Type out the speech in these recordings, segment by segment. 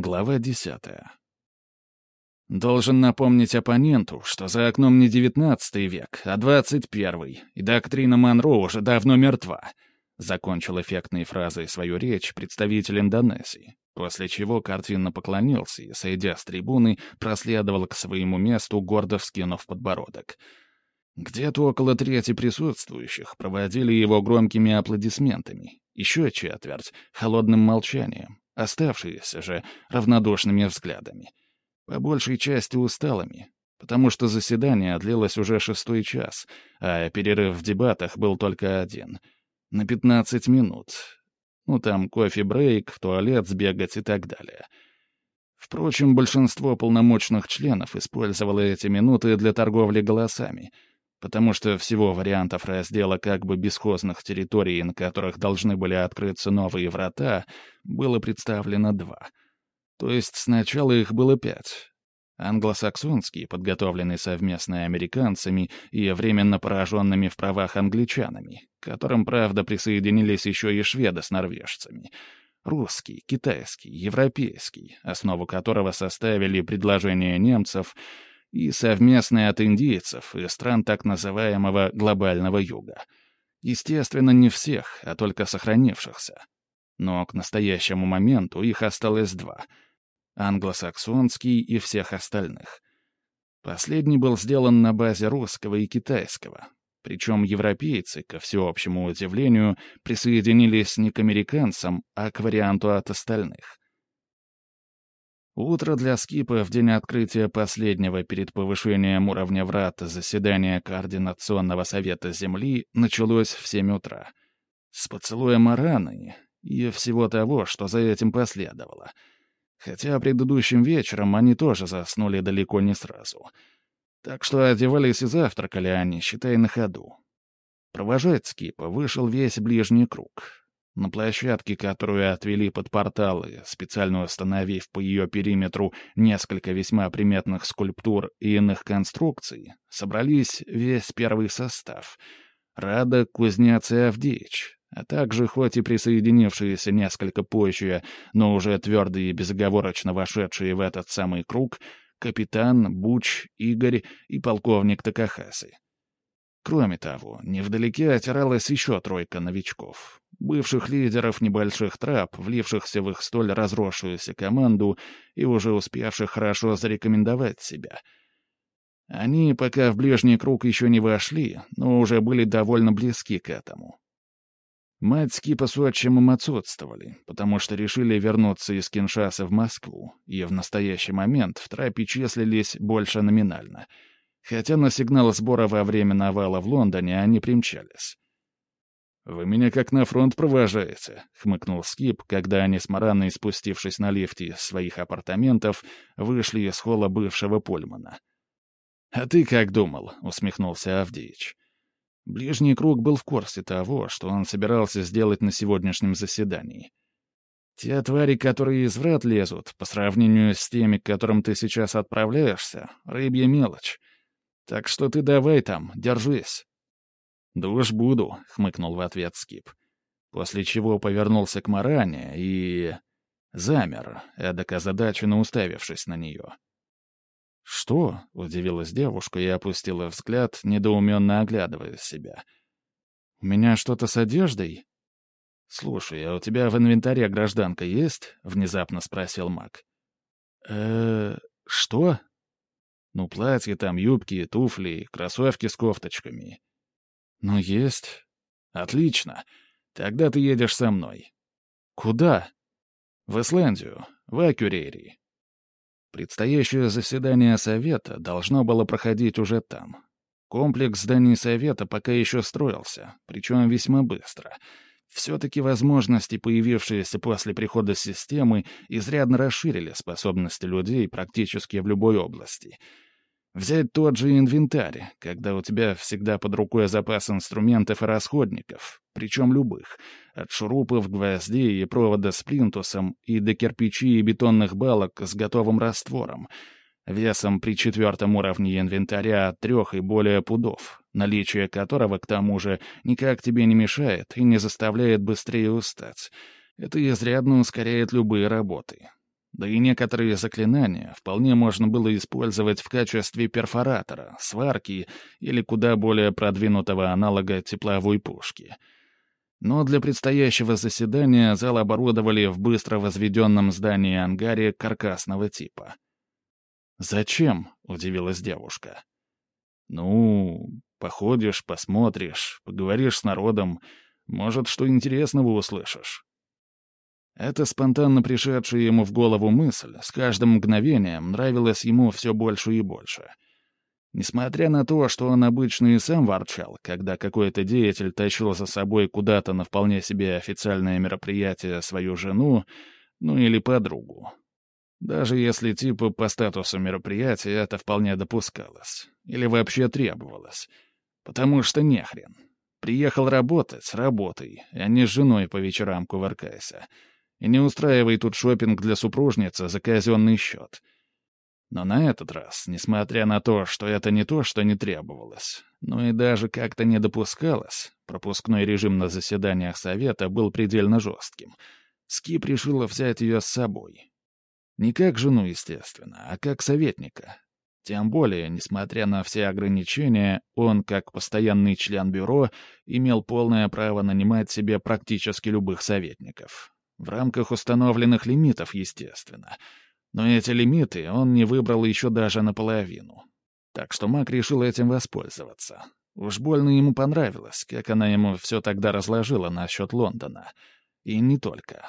Глава десятая. Должен напомнить оппоненту, что за окном не девятнадцатый век, а двадцать первый, и доктрина Монро уже давно мертва. Закончил эффектной фразой свою речь представитель Индонезии, после чего картинно поклонился и, сойдя с трибуны, проследовал к своему месту, гордо вскинув подбородок. Где-то около трети присутствующих проводили его громкими аплодисментами, еще четверть — холодным молчанием, оставшиеся же равнодушными взглядами. По большей части усталыми, потому что заседание длилось уже шестой час, а перерыв в дебатах был только один — на пятнадцать минут. Ну, там кофе-брейк, в туалет сбегать и так далее. Впрочем, большинство полномочных членов использовало эти минуты для торговли голосами — потому что всего вариантов раздела как бы бесхозных территорий, на которых должны были открыться новые врата, было представлено два. То есть сначала их было пять. Англосаксонский, подготовленный совместно американцами и временно пораженными в правах англичанами, к которым, правда, присоединились еще и шведы с норвежцами. Русский, китайский, европейский, основу которого составили предложения немцев — и совместные от индейцев и стран так называемого глобального юга. Естественно, не всех, а только сохранившихся. Но к настоящему моменту их осталось два — англосаксонский и всех остальных. Последний был сделан на базе русского и китайского, причем европейцы, ко всеобщему удивлению, присоединились не к американцам, а к варианту от остальных. Утро для Скипа в день открытия последнего перед повышением уровня врата заседания Координационного совета Земли началось в 7 утра. С поцелуя Мараны и всего того, что за этим последовало. Хотя предыдущим вечером они тоже заснули далеко не сразу. Так что одевались и завтракали они, считай, на ходу. Провожать Скипа вышел весь ближний круг. На площадке, которую отвели под порталы, специально установив по ее периметру несколько весьма приметных скульптур и иных конструкций, собрались весь первый состав — Рада, Кузнец и Авдеич, а также, хоть и присоединившиеся несколько позже, но уже твердо и безоговорочно вошедшие в этот самый круг, капитан, Буч, Игорь и полковник Такахасы. Кроме того, невдалеке отиралась еще тройка новичков бывших лидеров небольших трап, влившихся в их столь разросшуюся команду и уже успевших хорошо зарекомендовать себя. Они пока в ближний круг еще не вошли, но уже были довольно близки к этому. Мать с Кипа с отчимом отсутствовали, потому что решили вернуться из Киншаса в Москву, и в настоящий момент в трапе числились больше номинально. Хотя на сигнал сбора во время навала в Лондоне они примчались. «Вы меня как на фронт провожаете», — хмыкнул Скип, когда они с Мараной, спустившись на лифте из своих апартаментов, вышли из холла бывшего Польмана. «А ты как думал?» — усмехнулся Авдеич. Ближний круг был в курсе того, что он собирался сделать на сегодняшнем заседании. Те твари, которые из врат лезут, по сравнению с теми, к которым ты сейчас отправляешься, рыбья мелочь. Так что ты давай там, держись. «Да уж буду», — хмыкнул в ответ Скип. После чего повернулся к Маране и... замер, эдак озадаченно уставившись на нее. «Что?» — удивилась девушка и опустила взгляд, недоуменно оглядывая себя. «У меня что-то с одеждой?» «Слушай, а у тебя в инвентаре гражданка есть?» — внезапно спросил маг. э что?» «Ну, платье там, юбки, туфли, кроссовки с кофточками. «Ну, есть». «Отлично. Тогда ты едешь со мной». «Куда?» «В Исландию, в Акюрерии». Предстоящее заседание Совета должно было проходить уже там. Комплекс зданий Совета пока еще строился, причем весьма быстро. Все-таки возможности, появившиеся после прихода системы, изрядно расширили способности людей практически в любой области — Взять тот же инвентарь, когда у тебя всегда под рукой запас инструментов и расходников, причем любых, от шурупов, гвоздей и провода с плинтусом и до кирпичей и бетонных балок с готовым раствором, весом при четвертом уровне инвентаря от трех и более пудов, наличие которого, к тому же, никак тебе не мешает и не заставляет быстрее устать. Это изрядно ускоряет любые работы. Да и некоторые заклинания вполне можно было использовать в качестве перфоратора, сварки или куда более продвинутого аналога тепловой пушки. Но для предстоящего заседания зал оборудовали в быстро возведенном здании-ангаре каркасного типа. «Зачем?» — удивилась девушка. «Ну, походишь, посмотришь, поговоришь с народом, может, что интересного услышишь». Эта спонтанно пришедшая ему в голову мысль с каждым мгновением нравилась ему все больше и больше. Несмотря на то, что он обычно и сам ворчал, когда какой-то деятель тащил за собой куда-то на вполне себе официальное мероприятие свою жену, ну или подругу. Даже если типа по статусу мероприятия это вполне допускалось. Или вообще требовалось. Потому что нехрен. Приехал работать — работай, а не с женой по вечерам кувыркайся. И не устраивай тут шопинг для супружницы за казенный счет. Но на этот раз, несмотря на то, что это не то, что не требовалось, но и даже как-то не допускалось, пропускной режим на заседаниях совета был предельно жестким. Скип решила взять ее с собой. Не как жену, естественно, а как советника. Тем более, несмотря на все ограничения, он, как постоянный член бюро, имел полное право нанимать себе практически любых советников. В рамках установленных лимитов, естественно. Но эти лимиты он не выбрал еще даже наполовину. Так что Мак решил этим воспользоваться. Уж больно ему понравилось, как она ему все тогда разложила насчет Лондона. И не только.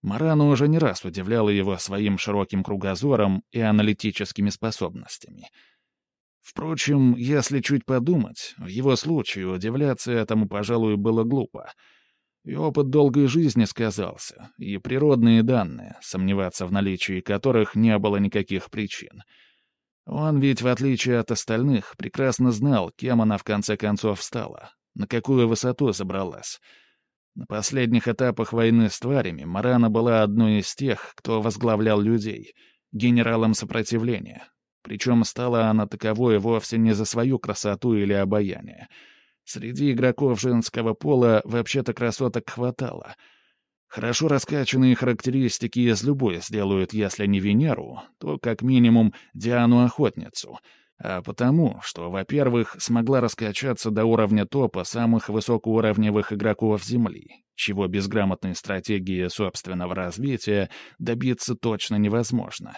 Марана уже не раз удивляла его своим широким кругозором и аналитическими способностями. Впрочем, если чуть подумать, в его случае удивляться этому, пожалуй, было глупо — и опыт долгой жизни сказался, и природные данные, сомневаться в наличии которых не было никаких причин. Он ведь, в отличие от остальных, прекрасно знал, кем она в конце концов стала, на какую высоту забралась. На последних этапах войны с тварями Марана была одной из тех, кто возглавлял людей, генералом сопротивления. Причем стала она таковой вовсе не за свою красоту или обаяние — Среди игроков женского пола вообще-то красоток хватало. Хорошо раскачанные характеристики из любой сделают, если не Венеру, то как минимум Диану-охотницу. А потому, что, во-первых, смогла раскачаться до уровня топа самых высокоуровневых игроков Земли, чего без грамотной стратегии собственного развития добиться точно невозможно.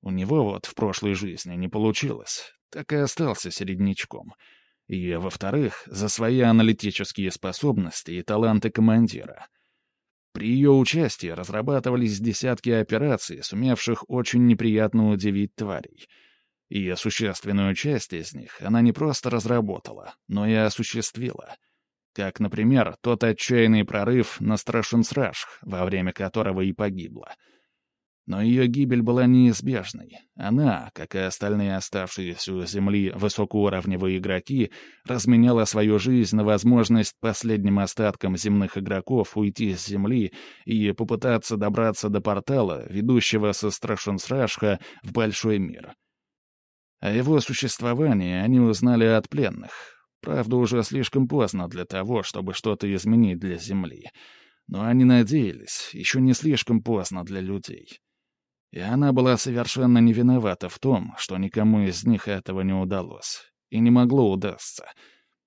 У него вот в прошлой жизни не получилось, так и остался середнячком — и, во-вторых, за свои аналитические способности и таланты командира. При ее участии разрабатывались десятки операций, сумевших очень неприятно удивить тварей. И существенную часть из них она не просто разработала, но и осуществила. Как, например, тот отчаянный прорыв на Страшенсрашх, во время которого и погибла — но ее гибель была неизбежной. Она, как и остальные оставшиеся у Земли высокоуровневые игроки, разменяла свою жизнь на возможность последним остаткам земных игроков уйти с Земли и попытаться добраться до портала, ведущего со Страшенсрашха в большой мир. О его существовании они узнали от пленных. Правда, уже слишком поздно для того, чтобы что-то изменить для Земли. Но они надеялись, еще не слишком поздно для людей. И она была совершенно не виновата в том, что никому из них этого не удалось. И не могло удастся.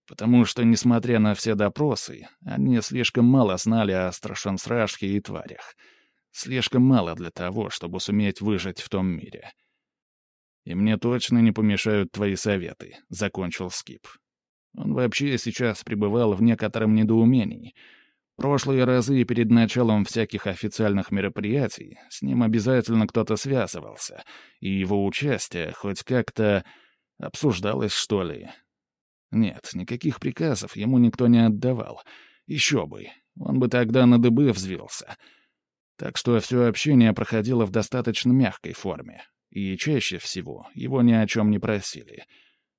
Потому что, несмотря на все допросы, они слишком мало знали о Страшансрашке и тварях. Слишком мало для того, чтобы суметь выжить в том мире. «И мне точно не помешают твои советы», — закончил Скип. Он вообще сейчас пребывал в некотором недоумении — Прошлые разы перед началом всяких официальных мероприятий с ним обязательно кто-то связывался, и его участие хоть как-то обсуждалось, что ли. Нет, никаких приказов ему никто не отдавал. Еще бы, он бы тогда на дыбы взвился. Так что все общение проходило в достаточно мягкой форме, и чаще всего его ни о чем не просили —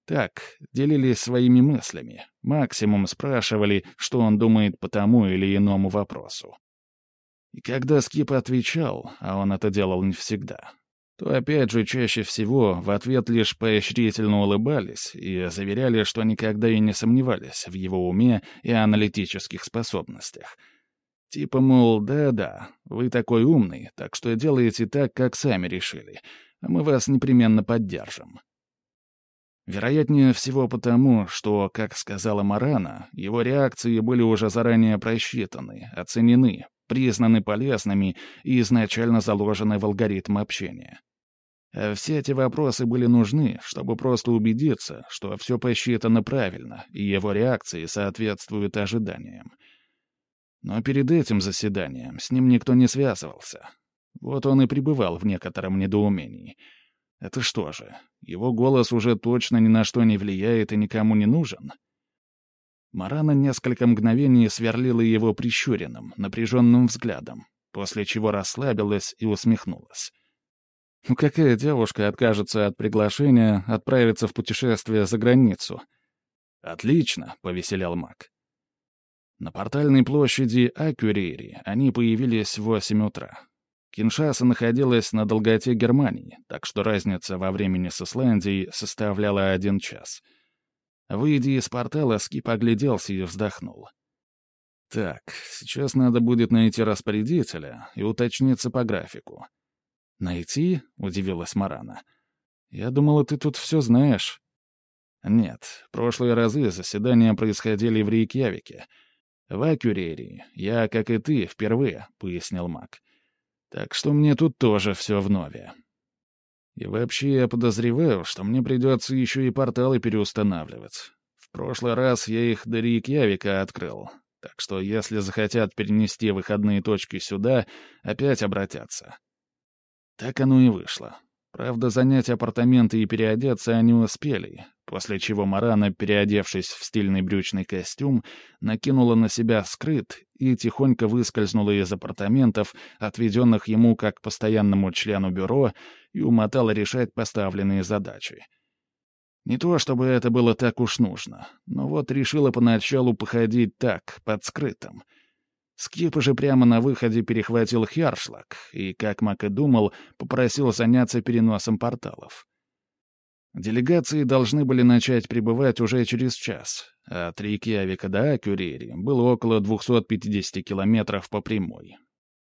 так, делились своими мыслями, максимум спрашивали, что он думает по тому или иному вопросу. И когда Скип отвечал, а он это делал не всегда, то опять же чаще всего в ответ лишь поощрительно улыбались и заверяли, что никогда и не сомневались в его уме и аналитических способностях. Типа, мол, да-да, вы такой умный, так что делаете так, как сами решили, а мы вас непременно поддержим. Вероятнее всего потому, что, как сказала Марана, его реакции были уже заранее просчитаны, оценены, признаны полезными и изначально заложены в алгоритм общения. А все эти вопросы были нужны, чтобы просто убедиться, что все посчитано правильно, и его реакции соответствуют ожиданиям. Но перед этим заседанием с ним никто не связывался. Вот он и пребывал в некотором недоумении — это что же, его голос уже точно ни на что не влияет и никому не нужен? Марана несколько мгновений сверлила его прищуренным, напряженным взглядом, после чего расслабилась и усмехнулась. Ну какая девушка откажется от приглашения отправиться в путешествие за границу? Отлично, повеселял маг. На портальной площади Акюрири они появились в восемь утра. Киншаса находилась на долготе Германии, так что разница во времени с Исландией составляла один час. Выйдя из портала, Скип огляделся и вздохнул. «Так, сейчас надо будет найти распорядителя и уточниться по графику». «Найти?» — удивилась Марана. «Я думала, ты тут все знаешь». «Нет, прошлые разы заседания происходили в Рейкьявике. В Акюрерии я, как и ты, впервые», — пояснил маг. Так что мне тут тоже все вновь. И вообще я подозреваю, что мне придется еще и порталы переустанавливать. В прошлый раз я их до Рейкьявика открыл, так что если захотят перенести выходные точки сюда, опять обратятся. Так оно и вышло. Правда, занять апартаменты и переодеться они успели, после чего Марана, переодевшись в стильный брючный костюм, накинула на себя скрыт и тихонько выскользнула из апартаментов, отведенных ему как постоянному члену бюро, и умотала решать поставленные задачи. Не то чтобы это было так уж нужно, но вот решила поначалу походить так, под скрытым — Скип же прямо на выходе перехватил Хершлаг и, как Мак и думал, попросил заняться переносом порталов. Делегации должны были начать прибывать уже через час, а от Рейкьявика до Акюрери было около 250 километров по прямой.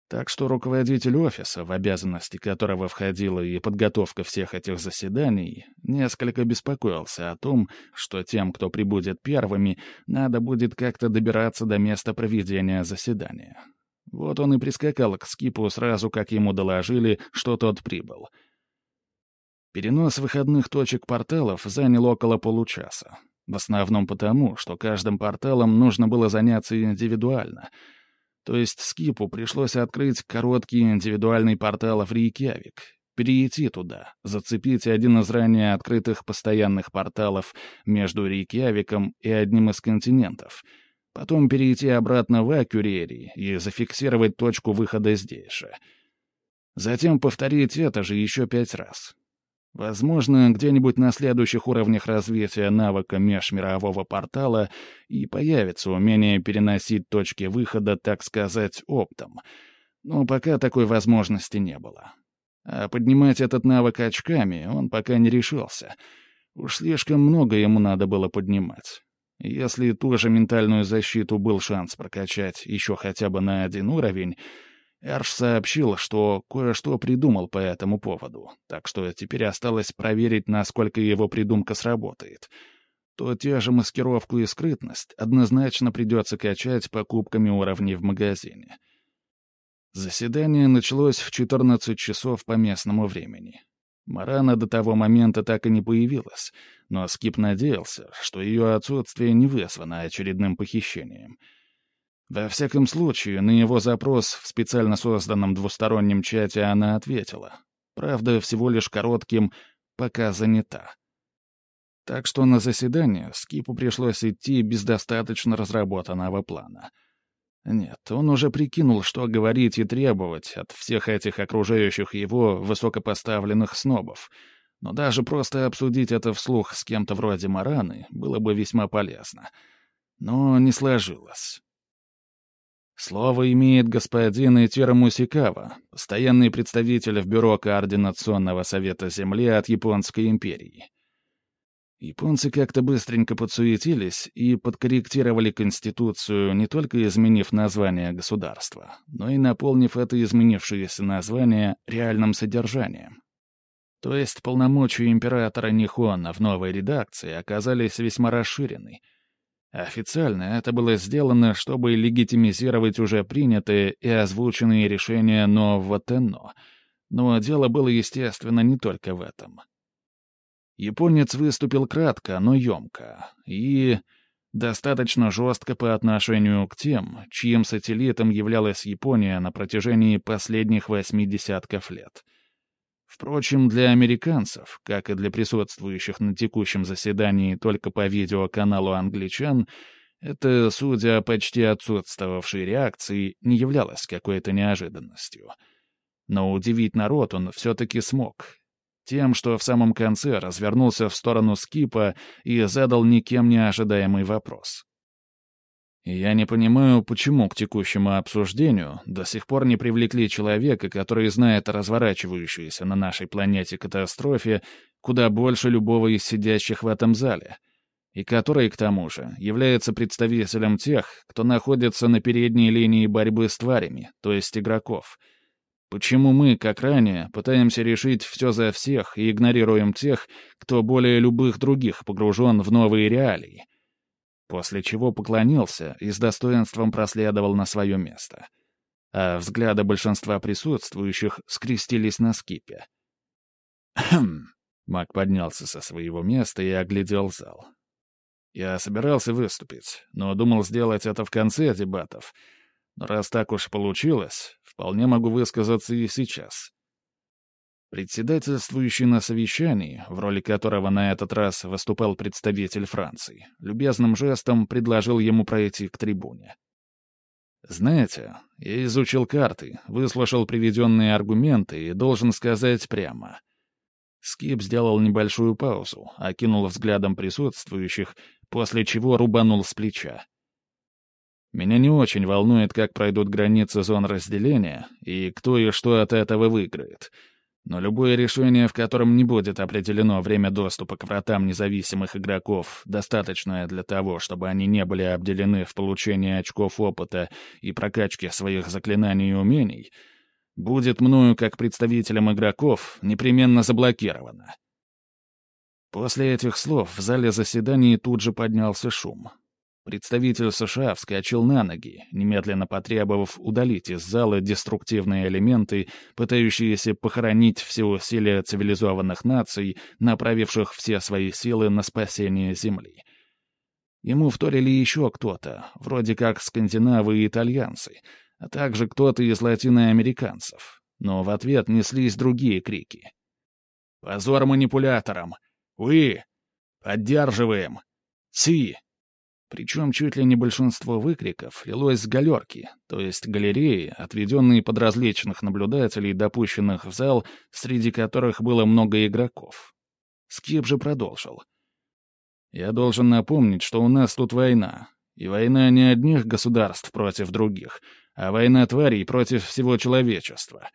Так что руководитель офиса, в обязанности которого входила и подготовка всех этих заседаний, несколько беспокоился о том, что тем, кто прибудет первыми, надо будет как-то добираться до места проведения заседания. Вот он и прискакал к скипу сразу, как ему доложили, что тот прибыл. Перенос выходных точек порталов занял около получаса. В основном потому, что каждым порталом нужно было заняться индивидуально — то есть Скипу пришлось открыть короткий индивидуальный портал в Рейкьявик, перейти туда, зацепить один из ранее открытых постоянных порталов между Рейкьявиком и одним из континентов, потом перейти обратно в Акюрери и зафиксировать точку выхода здесь же. Затем повторить это же еще пять раз. Возможно, где-нибудь на следующих уровнях развития навыка межмирового портала и появится умение переносить точки выхода, так сказать, оптом. Но пока такой возможности не было. А поднимать этот навык очками он пока не решился. Уж слишком много ему надо было поднимать. Если ту же ментальную защиту был шанс прокачать еще хотя бы на один уровень, Эрш сообщил, что кое-что придумал по этому поводу, так что теперь осталось проверить, насколько его придумка сработает. То те же маскировку и скрытность однозначно придется качать покупками уровней в магазине. Заседание началось в 14 часов по местному времени. Марана до того момента так и не появилась, но Скип надеялся, что ее отсутствие не вызвано очередным похищением — во всяком случае, на его запрос в специально созданном двустороннем чате она ответила. Правда, всего лишь коротким «пока занята». Так что на заседание Скипу пришлось идти без достаточно разработанного плана. Нет, он уже прикинул, что говорить и требовать от всех этих окружающих его высокопоставленных снобов. Но даже просто обсудить это вслух с кем-то вроде Мараны было бы весьма полезно. Но не сложилось. Слово имеет господин Итира Мусикава, постоянный представитель в Бюро Координационного Совета Земли от Японской империи. Японцы как-то быстренько подсуетились и подкорректировали Конституцию, не только изменив название государства, но и наполнив это изменившееся название реальным содержанием. То есть полномочия императора Нихона в новой редакции оказались весьма расширены. Официально это было сделано, чтобы легитимизировать уже принятые и озвученные решения нового Тенно. Но дело было, естественно, не только в этом. Японец выступил кратко, но емко. И достаточно жестко по отношению к тем, чьим сателлитом являлась Япония на протяжении последних восьми десятков лет. Впрочем, для американцев, как и для присутствующих на текущем заседании только по видеоканалу англичан, это, судя почти отсутствовавшей реакции, не являлось какой-то неожиданностью. Но удивить народ он все-таки смог, тем, что в самом конце развернулся в сторону Скипа и задал никем не ожидаемый вопрос. Я не понимаю, почему к текущему обсуждению до сих пор не привлекли человека, который знает о разворачивающейся на нашей планете катастрофе куда больше любого из сидящих в этом зале, и который, к тому же, является представителем тех, кто находится на передней линии борьбы с тварями, то есть игроков — Почему мы, как ранее, пытаемся решить все за всех и игнорируем тех, кто более любых других погружен в новые реалии? После чего поклонился и с достоинством проследовал на свое место. А взгляды большинства присутствующих скрестились на скипе. «Хм!» — Мак поднялся со своего места и оглядел зал. «Я собирался выступить, но думал сделать это в конце дебатов, но раз так уж получилось, вполне могу высказаться и сейчас. Председательствующий на совещании, в роли которого на этот раз выступал представитель Франции, любезным жестом предложил ему пройти к трибуне. «Знаете, я изучил карты, выслушал приведенные аргументы и должен сказать прямо». Скип сделал небольшую паузу, окинул взглядом присутствующих, после чего рубанул с плеча. Меня не очень волнует, как пройдут границы зон разделения и кто и что от этого выиграет. Но любое решение, в котором не будет определено время доступа к вратам независимых игроков, достаточное для того, чтобы они не были обделены в получении очков опыта и прокачке своих заклинаний и умений, будет мною, как представителем игроков, непременно заблокировано. После этих слов в зале заседаний тут же поднялся шум. Представитель США вскочил на ноги, немедленно потребовав удалить из зала деструктивные элементы, пытающиеся похоронить все усилия цивилизованных наций, направивших все свои силы на спасение Земли. Ему вторили еще кто-то, вроде как скандинавы и итальянцы, а также кто-то из латиноамериканцев. Но в ответ неслись другие крики. «Позор манипуляторам! Вы! Поддерживаем! Си!» Причем чуть ли не большинство выкриков лилось с галерки, то есть галереи, отведенные под различных наблюдателей, допущенных в зал, среди которых было много игроков. Скип же продолжил. «Я должен напомнить, что у нас тут война. И война не одних государств против других, а война тварей против всего человечества.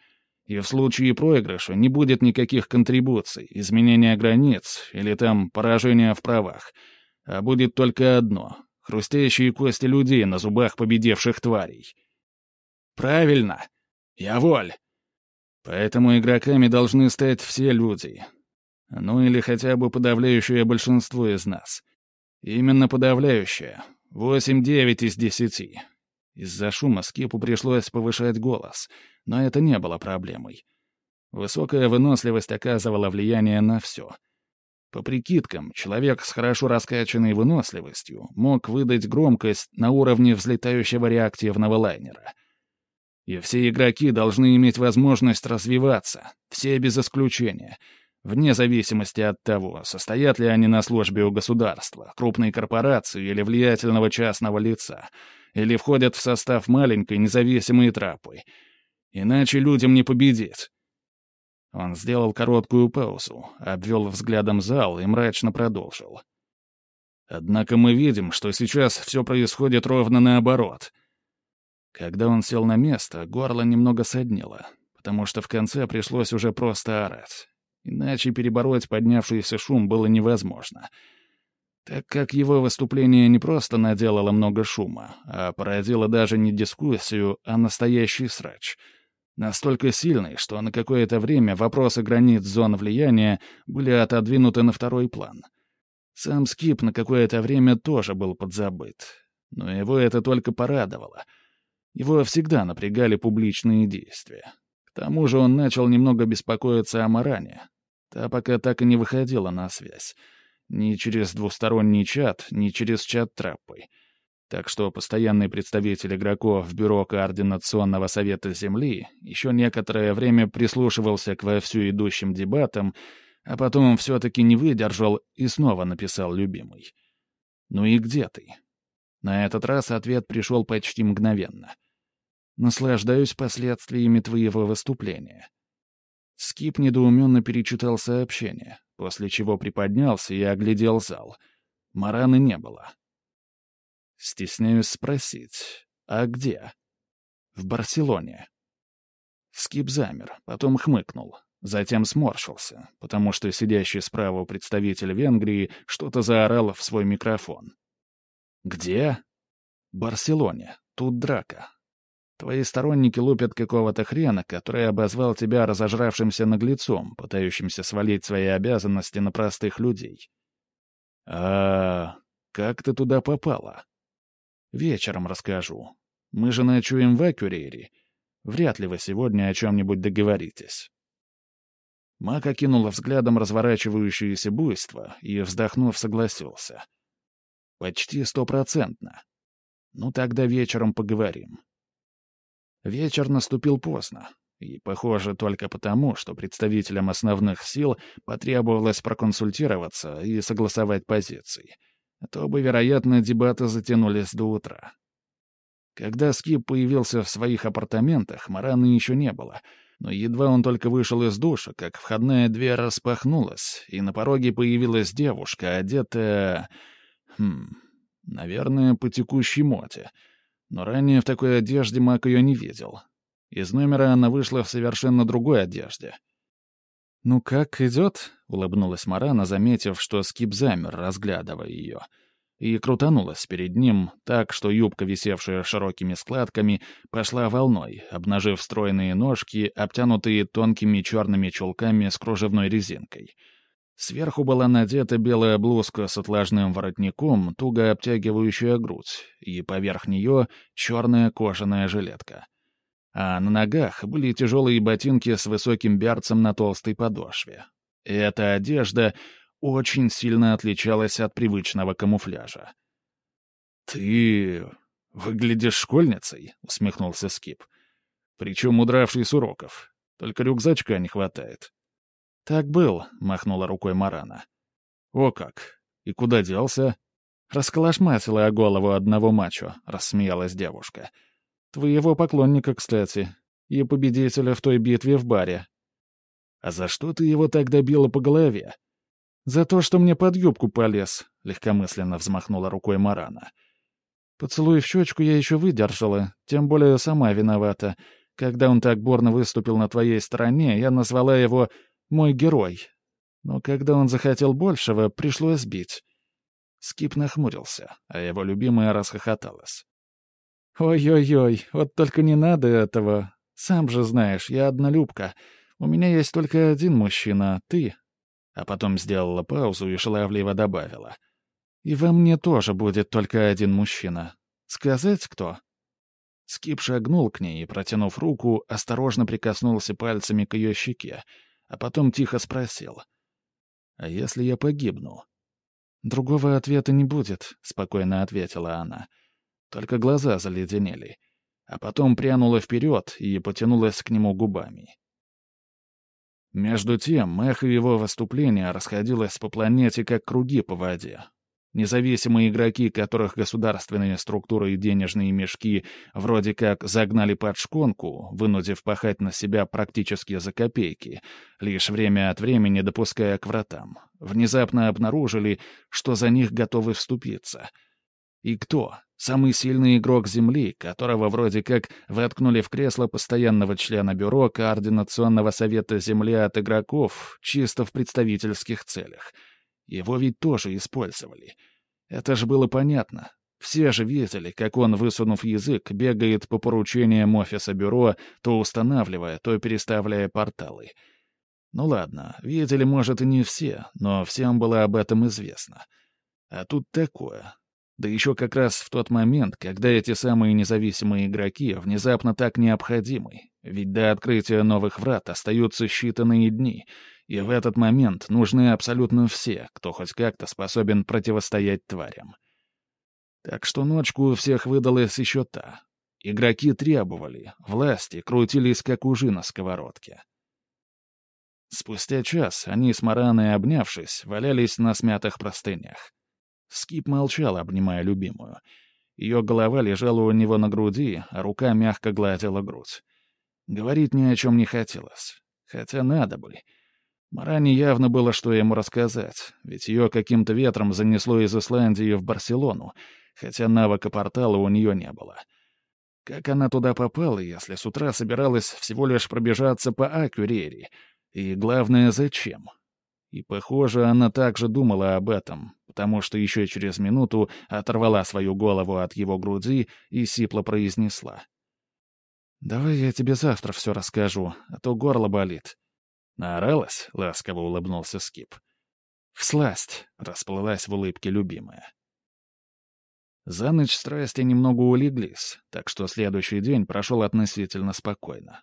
И в случае проигрыша не будет никаких контрибуций, изменения границ или там поражения в правах» а будет только одно — хрустящие кости людей на зубах победивших тварей. Правильно. Я воль. Поэтому игроками должны стать все люди. Ну или хотя бы подавляющее большинство из нас. Именно подавляющее. Восемь-девять из десяти. Из-за шума Скипу пришлось повышать голос, но это не было проблемой. Высокая выносливость оказывала влияние на все — по прикидкам, человек с хорошо раскачанной выносливостью мог выдать громкость на уровне взлетающего реактивного лайнера. И все игроки должны иметь возможность развиваться, все без исключения, вне зависимости от того, состоят ли они на службе у государства, крупной корпорации или влиятельного частного лица, или входят в состав маленькой независимой трапы. Иначе людям не победить. Он сделал короткую паузу, обвел взглядом зал и мрачно продолжил. Однако мы видим, что сейчас все происходит ровно наоборот. Когда он сел на место, горло немного соднило, потому что в конце пришлось уже просто орать. Иначе перебороть поднявшийся шум было невозможно. Так как его выступление не просто наделало много шума, а породило даже не дискуссию, а настоящий срач. Настолько сильный, что на какое-то время вопросы границ зон влияния были отодвинуты на второй план. Сам Скип на какое-то время тоже был подзабыт. Но его это только порадовало. Его всегда напрягали публичные действия. К тому же он начал немного беспокоиться о Маране. Та пока так и не выходила на связь. Ни через двусторонний чат, ни через чат траппы. Так что постоянный представитель игроков в Бюро Координационного Совета Земли еще некоторое время прислушивался к вовсю идущим дебатам, а потом все-таки не выдержал и снова написал любимый. «Ну и где ты?» На этот раз ответ пришел почти мгновенно. «Наслаждаюсь последствиями твоего выступления». Скип недоуменно перечитал сообщение, после чего приподнялся и оглядел зал. Мараны не было. Стесняюсь спросить, а где? В Барселоне. Скип замер, потом хмыкнул, затем сморщился, потому что сидящий справа представитель Венгрии что-то заорал в свой микрофон. «Где?» «Барселоне. Тут драка. Твои сторонники лупят какого-то хрена, который обозвал тебя разожравшимся наглецом, пытающимся свалить свои обязанности на простых людей. А как ты туда попала? Вечером расскажу. Мы же ночуем в Акюрейре. Вряд ли вы сегодня о чем-нибудь договоритесь. Мак окинул взглядом разворачивающееся буйство и, вздохнув, согласился. Почти стопроцентно. Ну тогда вечером поговорим. Вечер наступил поздно, и, похоже, только потому, что представителям основных сил потребовалось проконсультироваться и согласовать позиции. То бы, вероятно, дебаты затянулись до утра. Когда Скип появился в своих апартаментах, Мараны еще не было, но едва он только вышел из душа, как входная дверь распахнулась, и на пороге появилась девушка, одетая... Хм... Наверное, по текущей моде — но ранее в такой одежде Мак ее не видел. Из номера она вышла в совершенно другой одежде. «Ну как, идет?» — улыбнулась Марана, заметив, что Скип замер, разглядывая ее. И крутанулась перед ним так, что юбка, висевшая широкими складками, пошла волной, обнажив стройные ножки, обтянутые тонкими черными чулками с кружевной резинкой — Сверху была надета белая блузка с отложным воротником, туго обтягивающая грудь, и поверх нее черная кожаная жилетка. А на ногах были тяжелые ботинки с высоким берцем на толстой подошве. Эта одежда очень сильно отличалась от привычного камуфляжа. «Ты выглядишь школьницей», — усмехнулся Скип. «Причем удравший с уроков. Только рюкзачка не хватает». «Так был», — махнула рукой Марана. «О как! И куда делся?» «Расколошматила голову одного мачо», — рассмеялась девушка. «Твоего поклонника, кстати, и победителя в той битве в баре». «А за что ты его так добила по голове?» «За то, что мне под юбку полез», — легкомысленно взмахнула рукой Марана. «Поцелуй в щечку я еще выдержала, тем более сама виновата. Когда он так борно выступил на твоей стороне, я назвала его мой герой. Но когда он захотел большего, пришлось бить. Скип нахмурился, а его любимая расхохоталась. «Ой-ой-ой, вот только не надо этого. Сам же знаешь, я однолюбка. У меня есть только один мужчина, ты». А потом сделала паузу и шаловливо добавила. «И во мне тоже будет только один мужчина. Сказать кто?» Скип шагнул к ней и, протянув руку, осторожно прикоснулся пальцами к ее щеке, а потом тихо спросил. «А если я погибну?» «Другого ответа не будет», — спокойно ответила она. Только глаза заледенели, а потом прянула вперед и потянулась к нему губами. Между тем, эхо его выступления расходилось по планете как круги по воде, Независимые игроки, которых государственные структуры и денежные мешки вроде как загнали под шконку, вынудив пахать на себя практически за копейки, лишь время от времени допуская к вратам, внезапно обнаружили, что за них готовы вступиться. И кто? Самый сильный игрок Земли, которого вроде как воткнули в кресло постоянного члена бюро Координационного совета Земли от игроков, чисто в представительских целях. Его ведь тоже использовали. Это же было понятно. Все же видели, как он, высунув язык, бегает по поручениям офиса бюро, то устанавливая, то переставляя порталы. Ну ладно, видели, может, и не все, но всем было об этом известно. А тут такое. Да еще как раз в тот момент, когда эти самые независимые игроки внезапно так необходимы. Ведь до открытия новых врат остаются считанные дни, и в этот момент нужны абсолютно все, кто хоть как-то способен противостоять тварям. Так что ночку у всех выдалась еще та. Игроки требовали, власти крутились как ужи на сковородке. Спустя час они с Мараной, обнявшись, валялись на смятых простынях. Скип молчал, обнимая любимую. Ее голова лежала у него на груди, а рука мягко гладила грудь. Говорить ни о чем не хотелось. Хотя надо бы. Маране явно было, что ему рассказать, ведь ее каким-то ветром занесло из Исландии в Барселону, хотя навыка портала у нее не было. Как она туда попала, если с утра собиралась всего лишь пробежаться по Акюрере? И главное, зачем? И, похоже, она также думала об этом, потому что еще через минуту оторвала свою голову от его груди и сипло произнесла. «Давай я тебе завтра все расскажу, а то горло болит». «Наоралась?» — ласково улыбнулся Скип. «Всласть!» — расплылась в улыбке любимая. За ночь страсти немного улеглись, так что следующий день прошел относительно спокойно.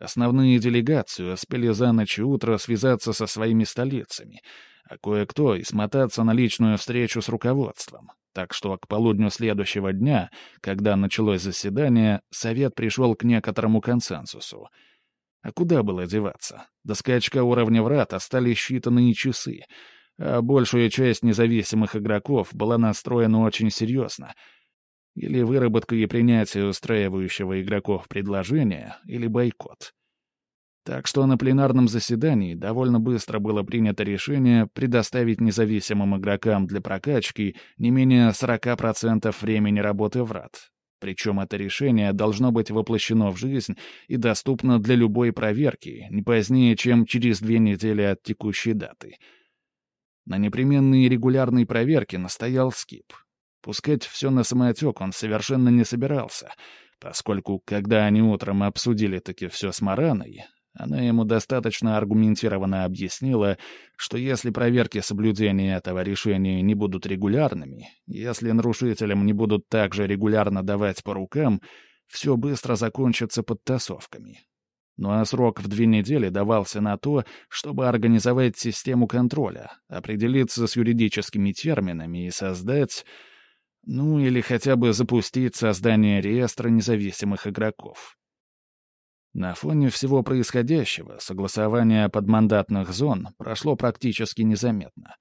Основные делегации успели за ночь и утро связаться со своими столицами, а кое-кто и смотаться на личную встречу с руководством. Так что к полудню следующего дня, когда началось заседание, совет пришел к некоторому консенсусу. А куда было деваться? До скачка уровня врат остались считанные часы, а большая часть независимых игроков была настроена очень серьезно — или выработка и принятие устраивающего игроков предложения, или бойкот. Так что на пленарном заседании довольно быстро было принято решение предоставить независимым игрокам для прокачки не менее 40% времени работы врат. Причем это решение должно быть воплощено в жизнь и доступно для любой проверки не позднее, чем через две недели от текущей даты. На непременные регулярные проверки настоял Скип, Пускать все на самотек он совершенно не собирался, поскольку, когда они утром обсудили таки все с Мараной, она ему достаточно аргументированно объяснила, что если проверки соблюдения этого решения не будут регулярными, если нарушителям не будут также регулярно давать по рукам, все быстро закончится подтасовками. Ну а срок в две недели давался на то, чтобы организовать систему контроля, определиться с юридическими терминами и создать ну или хотя бы запустить создание реестра независимых игроков. На фоне всего происходящего согласование подмандатных зон прошло практически незаметно.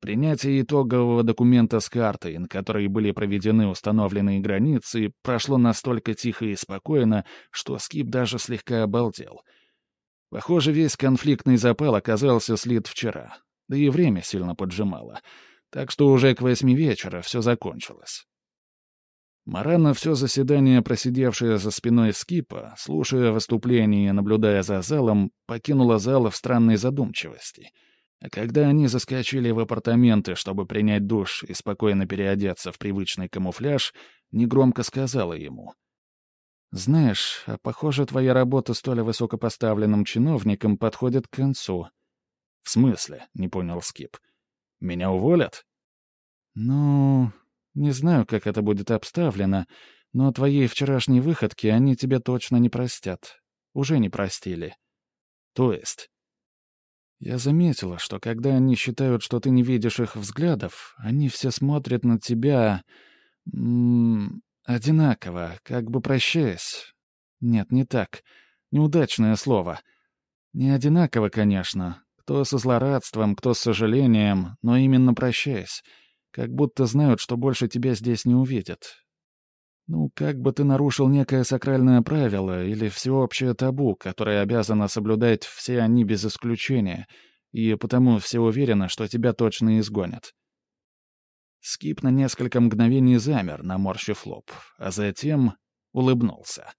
Принятие итогового документа с картой, на которой были проведены установленные границы, прошло настолько тихо и спокойно, что Скип даже слегка обалдел. Похоже, весь конфликтный запал оказался слит вчера, да и время сильно поджимало — так что уже к восьми вечера все закончилось. Марана, все заседание, просидевшая за спиной скипа, слушая выступление и наблюдая за залом, покинула зал в странной задумчивости. А когда они заскочили в апартаменты, чтобы принять душ и спокойно переодеться в привычный камуфляж, негромко сказала ему. «Знаешь, а похоже, твоя работа столь высокопоставленным чиновником подходит к концу». «В смысле?» — не понял Скип. Меня уволят?» «Ну, не знаю, как это будет обставлено, но твоей вчерашней выходки они тебе точно не простят. Уже не простили». «То есть?» «Я заметила, что когда они считают, что ты не видишь их взглядов, они все смотрят на тебя... М -м, одинаково, как бы прощаясь. Нет, не так. Неудачное слово. Не одинаково, конечно, кто со злорадством, кто с сожалением, но именно прощаясь. Как будто знают, что больше тебя здесь не увидят. Ну, как бы ты нарушил некое сакральное правило или всеобщее табу, которое обязано соблюдать все они без исключения, и потому все уверены, что тебя точно изгонят. Скип на несколько мгновений замер, наморщив лоб, а затем улыбнулся.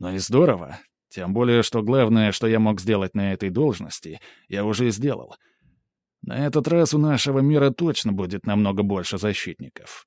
«Ну и здорово. Тем более, что главное, что я мог сделать на этой должности, я уже сделал — на этот раз у нашего мира точно будет намного больше защитников.